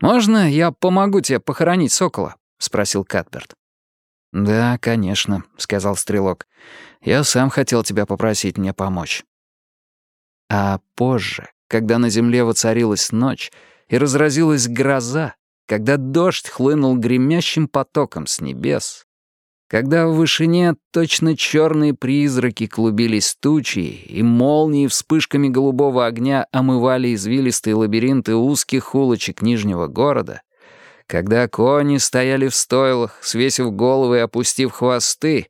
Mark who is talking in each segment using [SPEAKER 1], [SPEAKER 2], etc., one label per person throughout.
[SPEAKER 1] «Можно я помогу тебе похоронить сокола?» — спросил Катберт. «Да, конечно», — сказал Стрелок. «Я сам хотел тебя попросить мне помочь». А позже, когда на земле воцарилась ночь и разразилась гроза, когда дождь хлынул гремящим потоком с небес, когда в вышине точно черные призраки клубились тучи, и молнии вспышками голубого огня омывали извилистые лабиринты узких улочек Нижнего города, когда кони стояли в стойлах, свесив головы и опустив хвосты,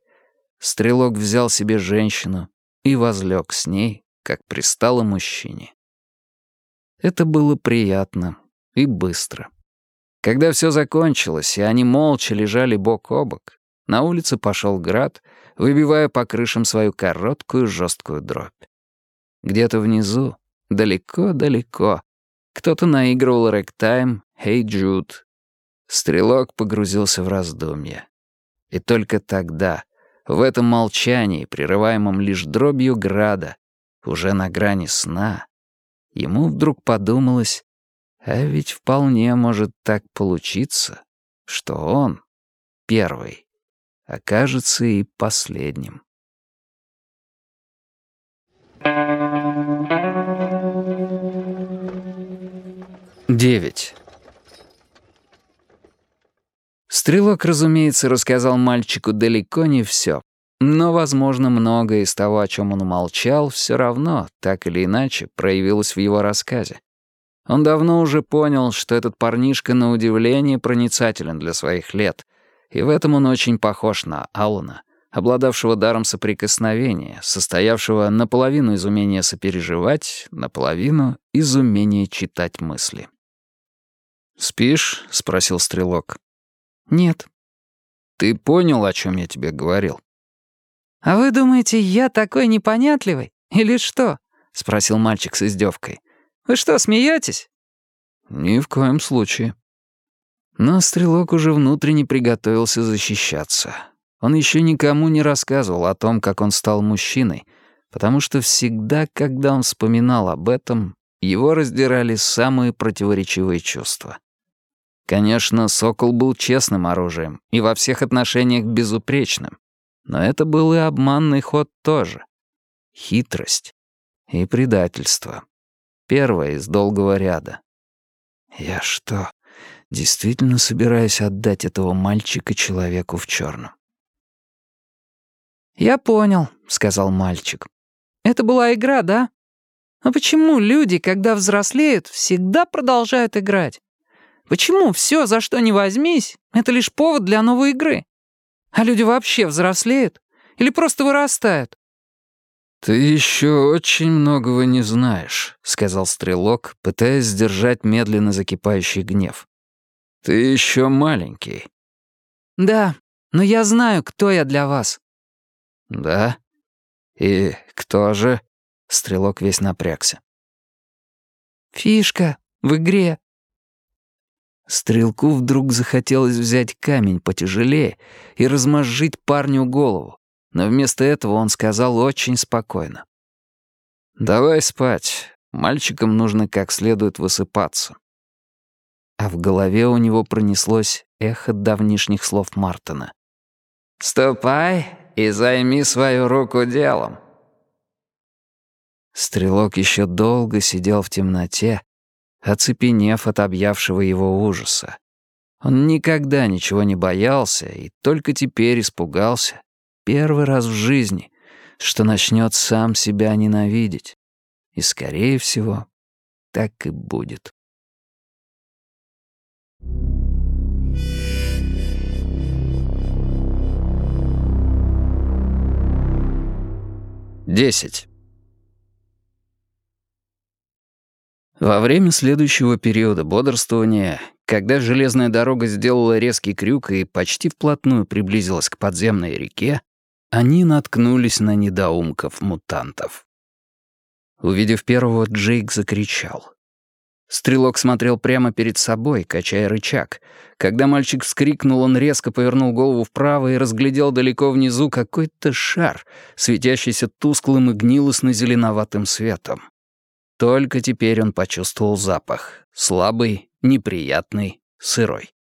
[SPEAKER 1] стрелок взял себе женщину и возлег с ней, как пристало мужчине. Это было приятно и быстро. Когда все закончилось, и они молча лежали бок о бок, на улице пошел град, выбивая по крышам свою короткую жесткую дробь. Где-то внизу, далеко-далеко, кто-то наигрывал рэктайм «Hey Jude». Стрелок погрузился в раздумья. И только тогда, в этом молчании, прерываемом лишь дробью града, уже на грани сна, ему вдруг подумалось, а ведь вполне может так получиться, что он первый окажется и последним. Девять. Стрелок, разумеется, рассказал мальчику далеко не все, но, возможно, многое из того, о чем он умолчал, все равно, так или иначе, проявилось в его рассказе. Он давно уже понял, что этот парнишка на удивление проницателен для своих лет — и в этом он очень похож на Алана, обладавшего даром соприкосновения, состоявшего наполовину из умения сопереживать, наполовину из умения читать мысли. «Спишь?» — спросил Стрелок.
[SPEAKER 2] «Нет».
[SPEAKER 1] «Ты понял, о чем я тебе говорил?»
[SPEAKER 2] «А вы думаете, я такой непонятливый? Или что?» — спросил мальчик с издевкой. «Вы что, смеетесь?»
[SPEAKER 1] «Ни в коем случае», но стрелок уже внутренне приготовился защищаться. Он еще никому не рассказывал о том, как он стал мужчиной, потому что всегда, когда он вспоминал об этом, его раздирали самые противоречивые чувства. Конечно, сокол был честным оружием и во всех отношениях безупречным, но это был и обманный ход тоже. Хитрость и предательство. Первое из долгого ряда. «Я что, действительно собираясь отдать этого мальчика человеку в черном.
[SPEAKER 2] «Я понял», — сказал мальчик. «Это была игра, да? А почему люди, когда взрослеют, всегда продолжают играть? Почему все, за что не возьмись, это лишь повод для новой игры? А люди вообще взрослеют? Или просто вырастают?»
[SPEAKER 1] «Ты еще очень многого не знаешь», — сказал Стрелок, пытаясь сдержать медленно закипающий гнев. «Ты еще маленький».
[SPEAKER 2] «Да, но я знаю, кто я для вас».
[SPEAKER 1] «Да? И кто же?» Стрелок весь напрягся.
[SPEAKER 2] «Фишка в игре».
[SPEAKER 1] Стрелку вдруг захотелось взять камень потяжелее и размозжить парню голову, но вместо этого он сказал очень спокойно. «Давай спать. Мальчикам нужно как следует высыпаться» а в голове у него пронеслось эхо давнишних слов Мартина. «Ступай и займи свою руку делом». Стрелок еще долго сидел в темноте, оцепенев от объявшего его ужаса. Он никогда ничего не боялся и только теперь испугался, первый раз в жизни, что начнет сам себя ненавидеть. И, скорее всего, так и будет. Десять. Во время следующего периода бодрствования, когда железная дорога сделала резкий крюк и почти вплотную приблизилась к подземной реке, они наткнулись на недоумков-мутантов. Увидев первого, Джейк закричал. Стрелок смотрел прямо перед собой, качая рычаг. Когда мальчик вскрикнул, он резко повернул голову вправо и разглядел далеко внизу какой-то шар, светящийся тусклым и гнилостно-зеленоватым светом. Только теперь он почувствовал запах, слабый неприятный, сырой.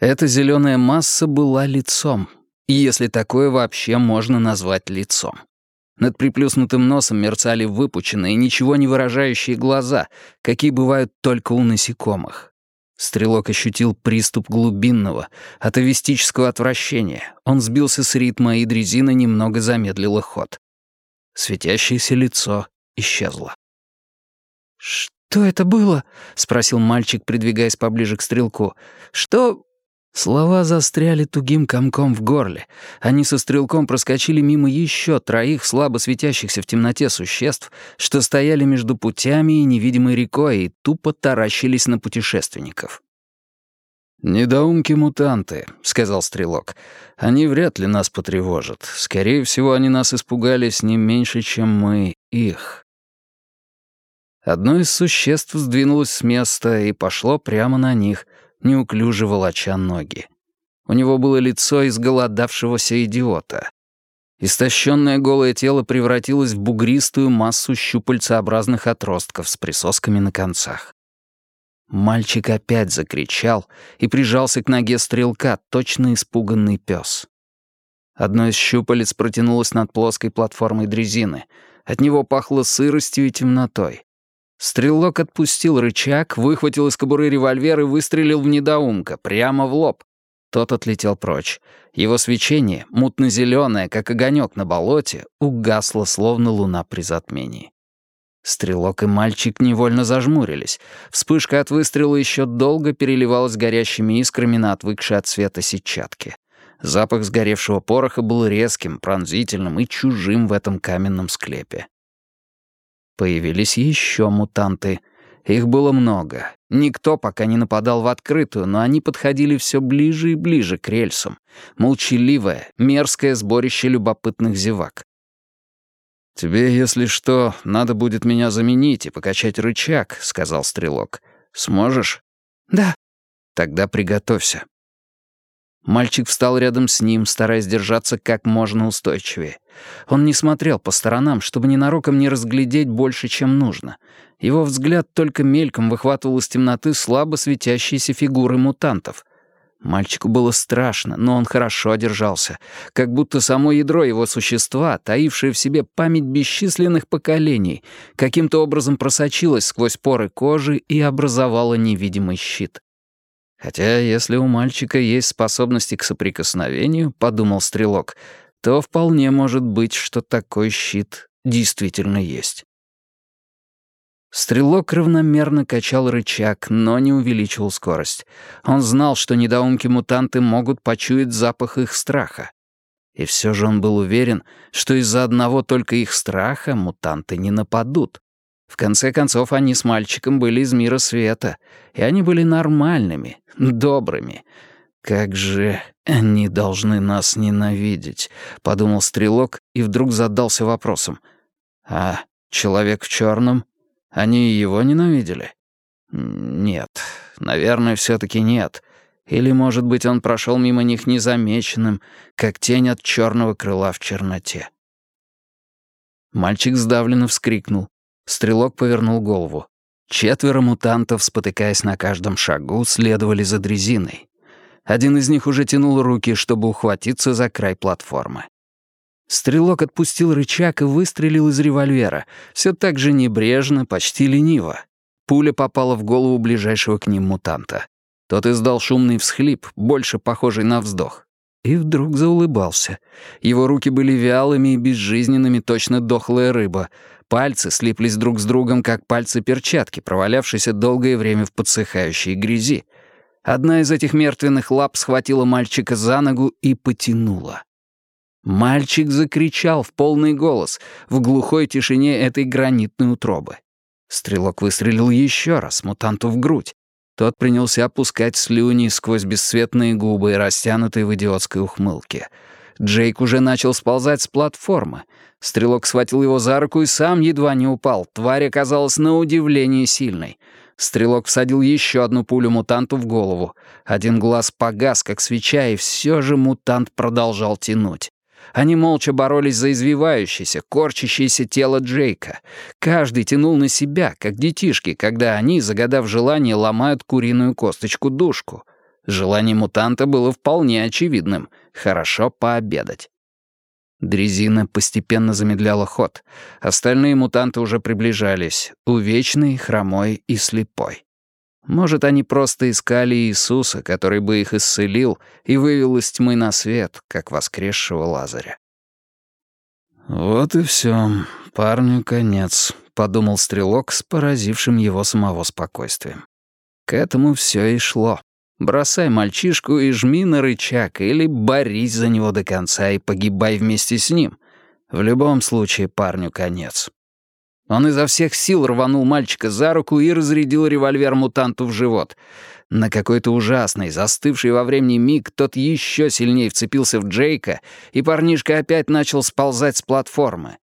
[SPEAKER 1] Эта зеленая масса была лицом, если такое вообще можно назвать лицом. Над приплюснутым носом мерцали выпученные, ничего не выражающие глаза, какие бывают только у насекомых. Стрелок ощутил приступ глубинного, атовистического отвращения. Он сбился с ритма, и дрезина немного замедлила ход. Светящееся лицо исчезло.
[SPEAKER 2] «Что это было?» — спросил мальчик, придвигаясь поближе к стрелку. «Что...»
[SPEAKER 1] Слова застряли тугим комком в горле. Они со стрелком проскочили мимо еще троих слабо светящихся в темноте существ, что стояли между путями и невидимой рекой и тупо таращились на путешественников. «Недоумки-мутанты», — сказал Стрелок. «Они вряд ли нас потревожат. Скорее всего, они нас испугались не меньше, чем мы их». Одно из существ сдвинулось с места и пошло прямо на них, неуклюже волоча ноги. У него было лицо изголодавшегося идиота. Истощенное голое тело превратилось в бугристую массу щупальцеобразных отростков с присосками на концах. Мальчик опять закричал и прижался к ноге стрелка, точно испуганный пес. Одно из щупалец протянулось над плоской платформой дрезины. От него пахло сыростью и темнотой. Стрелок отпустил рычаг, выхватил из кобуры револьвер и выстрелил в недоумка, прямо в лоб. Тот отлетел прочь. Его свечение, мутно-зеленое, как огонек на болоте, угасло, словно луна при затмении. Стрелок и мальчик невольно зажмурились. Вспышка от выстрела еще долго переливалась горящими искрами на отвыкшей от света сетчатке. Запах сгоревшего пороха был резким, пронзительным и чужим в этом каменном склепе. Появились еще мутанты. Их было много. Никто пока не нападал в открытую, но они подходили все ближе и ближе к рельсам. Молчаливое, мерзкое сборище любопытных зевак. «Тебе, если что, надо будет меня заменить и покачать рычаг», — сказал Стрелок. «Сможешь?»
[SPEAKER 2] «Да».
[SPEAKER 1] «Тогда приготовься». Мальчик встал рядом с ним, стараясь держаться как можно устойчивее. Он не смотрел по сторонам, чтобы ненароком не разглядеть больше, чем нужно. Его взгляд только мельком выхватывал из темноты слабо светящиеся фигуры мутантов. Мальчику было страшно, но он хорошо держался, как будто само ядро его существа, таившее в себе память бесчисленных поколений, каким-то образом просочилось сквозь поры кожи и образовало невидимый щит. Хотя если у мальчика есть способности к соприкосновению, подумал стрелок, то вполне может быть, что такой щит действительно есть. Стрелок равномерно качал рычаг, но не увеличивал скорость. Он знал, что недоумки-мутанты могут почуять запах их страха. И все же он был уверен, что из-за одного только их страха мутанты не нападут. В конце концов, они с мальчиком были из мира света, и они были нормальными, добрыми. «Как же они должны нас ненавидеть», — подумал Стрелок и вдруг задался вопросом. «А человек в черном? Они его ненавидели?» «Нет, наверное, все-таки нет. Или, может быть, он прошел мимо них незамеченным, как тень от черного крыла в черноте». Мальчик сдавленно вскрикнул. Стрелок повернул голову. Четверо мутантов, спотыкаясь на каждом шагу, следовали за дрезиной. Один из них уже тянул руки, чтобы ухватиться за край платформы. Стрелок отпустил рычаг и выстрелил из револьвера, все так же небрежно, почти лениво. Пуля попала в голову ближайшего к ним мутанта. Тот издал шумный всхлип, больше похожий на вздох. И вдруг заулыбался. Его руки были вялыми и безжизненными, точно дохлая рыба. Пальцы слиплись друг с другом, как пальцы перчатки, провалявшиеся долгое время в подсыхающей грязи. Одна из этих мертвенных лап схватила мальчика за ногу и потянула. Мальчик закричал в полный голос в глухой тишине этой гранитной утробы. Стрелок выстрелил еще раз мутанту в грудь. Тот принялся опускать слюни сквозь бесцветные губы, растянутые в идиотской ухмылке. Джейк уже начал сползать с платформы. Стрелок схватил его за руку и сам едва не упал. Тварь оказалась на удивление сильной. Стрелок всадил еще одну пулю мутанту в голову. Один глаз погас, как свеча, и все же мутант продолжал тянуть. Они молча боролись за извивающееся, корчащееся тело Джейка. Каждый тянул на себя, как детишки, когда они, загадав желание, ломают куриную косточку-душку. Желание мутанта было вполне очевидным — хорошо пообедать. Дрезина постепенно замедляла ход. Остальные мутанты уже приближались, увечный, хромой и слепой. Может, они просто искали Иисуса, который бы их исцелил и вывел из тьмы на свет, как воскресшего Лазаря. «Вот и все, парню конец», — подумал стрелок с поразившим его самого спокойствием. К этому все и шло. Бросай мальчишку и жми на рычаг, или борись за него до конца и погибай вместе с ним. В любом случае парню конец. Он изо всех сил рванул мальчика за руку и разрядил револьвер мутанту в живот. На какой-то ужасный, застывший во времени миг, тот еще сильнее вцепился в Джейка, и парнишка опять начал сползать с платформы.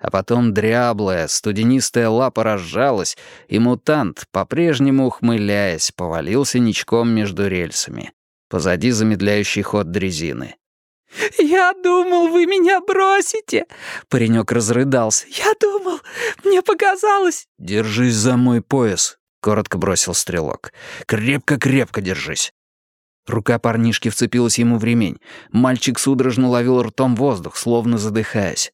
[SPEAKER 1] А потом дряблая, студенистая лапа разжалась, и мутант, по-прежнему ухмыляясь, повалился ничком между рельсами, позади замедляющий ход дрезины.
[SPEAKER 2] «Я думал, вы меня бросите!» Паренек разрыдался. «Я думал, мне показалось!»
[SPEAKER 1] «Держись за мой пояс!» — коротко бросил стрелок. «Крепко-крепко держись!» Рука парнишки вцепилась ему в ремень. Мальчик судорожно ловил ртом воздух, словно задыхаясь.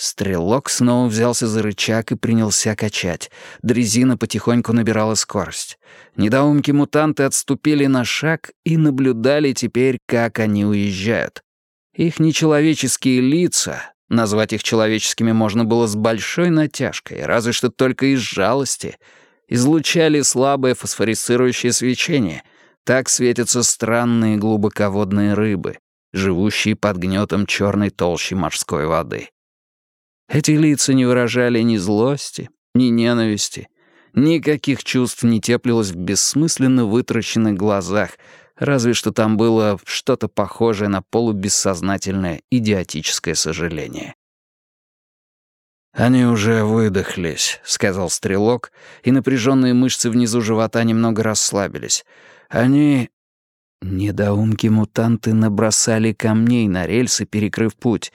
[SPEAKER 1] Стрелок снова взялся за рычаг и принялся качать. Дрезина потихоньку набирала скорость. Недоумки-мутанты отступили на шаг и наблюдали теперь, как они уезжают. Их нечеловеческие лица, назвать их человеческими можно было с большой натяжкой, разве что только из жалости, излучали слабое фосфорицирующее свечение. Так светятся странные глубоководные рыбы, живущие под гнетом черной толщи морской воды. Эти лица не выражали ни злости, ни ненависти, никаких чувств не теплилось в бессмысленно вытраченных глазах, разве что там было что-то похожее на полубессознательное идиотическое сожаление. «Они уже выдохлись», — сказал стрелок, и напряженные мышцы внизу живота немного расслабились. «Они...» Недоумки-мутанты набросали камней на рельсы, перекрыв путь.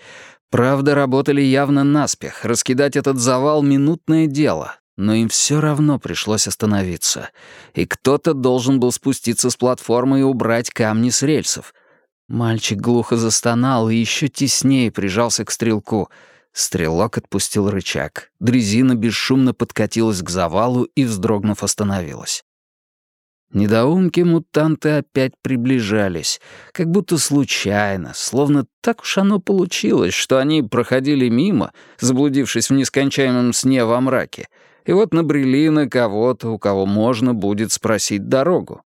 [SPEAKER 1] Правда, работали явно наспех. Раскидать этот завал — минутное дело но им все равно пришлось остановиться. И кто-то должен был спуститься с платформы и убрать камни с рельсов. Мальчик глухо застонал и еще теснее прижался к стрелку. Стрелок отпустил рычаг. Дрезина бесшумно подкатилась к завалу и, вздрогнув, остановилась. Недоумки-мутанты опять приближались, как будто случайно, словно так уж оно получилось, что они проходили мимо, заблудившись в нескончаемом сне во мраке, и вот набрели на кого-то, у кого можно будет спросить дорогу.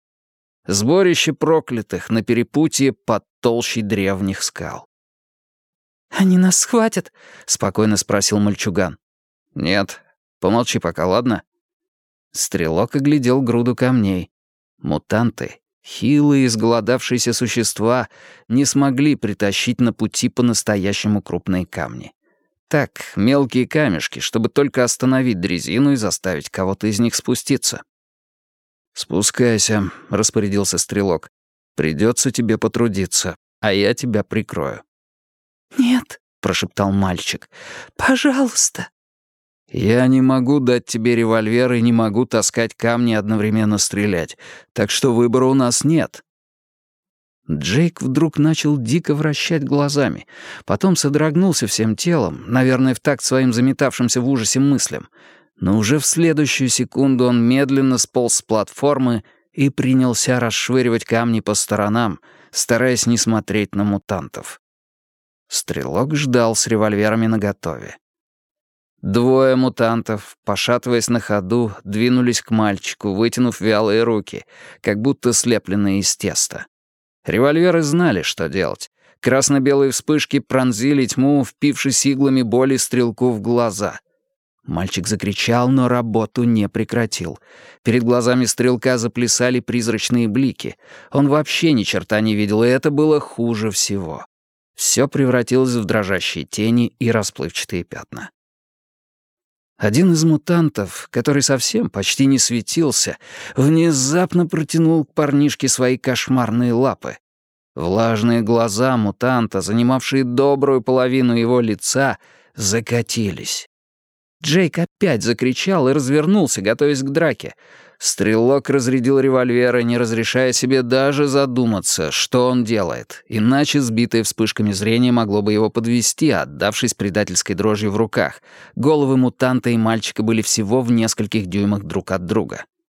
[SPEAKER 1] Сборище проклятых на перепутье под толщей древних скал.
[SPEAKER 2] «Они нас схватят?» — спокойно спросил мальчуган.
[SPEAKER 1] «Нет. Помолчи пока, ладно?» Стрелок оглядел груду камней. Мутанты, хилые, изголодавшиеся существа, не смогли притащить на пути по-настоящему крупные камни. Так, мелкие камешки, чтобы только остановить дрезину и заставить кого-то из них спуститься. «Спускайся», — распорядился стрелок. «Придется тебе потрудиться, а я тебя прикрою».
[SPEAKER 2] «Нет», — прошептал мальчик. «Пожалуйста».
[SPEAKER 1] «Я не могу дать тебе револьвер и не могу таскать камни одновременно стрелять, так что выбора у нас нет. Джейк вдруг начал дико вращать глазами, потом содрогнулся всем телом, наверное, в такт своим заметавшимся в ужасе мыслям, но уже в следующую секунду он медленно сполз с платформы и принялся расшвыривать камни по сторонам, стараясь не смотреть на мутантов. Стрелок ждал с револьверами наготове. Двое мутантов, пошатываясь на ходу, двинулись к мальчику, вытянув вялые руки, как будто слепленные из теста. Револьверы знали, что делать. Красно-белые вспышки пронзили тьму, впившись иглами боли стрелку в глаза. Мальчик закричал, но работу не прекратил. Перед глазами стрелка заплясали призрачные блики. Он вообще ни черта не видел, и это было хуже всего. Все превратилось в дрожащие тени и расплывчатые пятна. Один из мутантов, который совсем почти не светился, внезапно протянул к парнишке свои кошмарные лапы. Влажные глаза мутанта, занимавшие добрую половину его лица, закатились. Джейк опять закричал и развернулся, готовясь к драке. Стрелок разрядил револьвер, не разрешая себе даже задуматься, что он делает, иначе сбитое вспышками зрения могло бы его подвести, отдавшись предательской дрожью в руках. Головы мутанта и мальчика были всего в нескольких дюймах друг от друга.